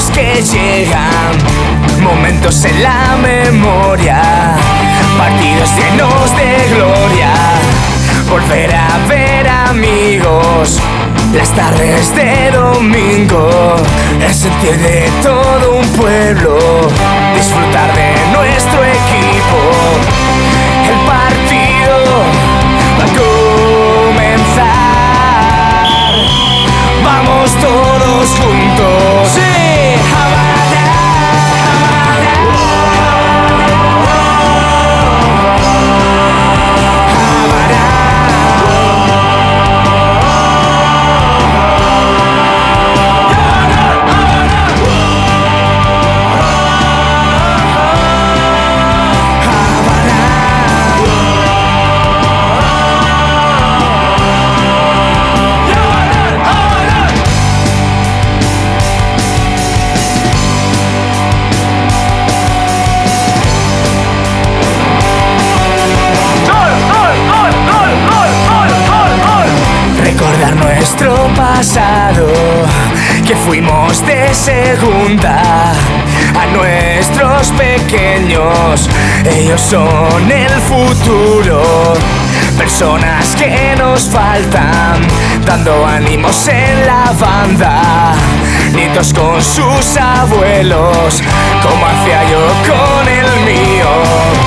los que llegan, momentos en la memoria, partidos llenos de gloria, volver a ver amigos. Las tardes de domingo, el sentir de todo un pueblo, nuestro pasado, que fuimos de segunda a nuestros pequeños, ellos son el futuro. Personas que nos faltan, dando ánimos en la banda. Nietos con sus abuelos, como hacía yo con el mío.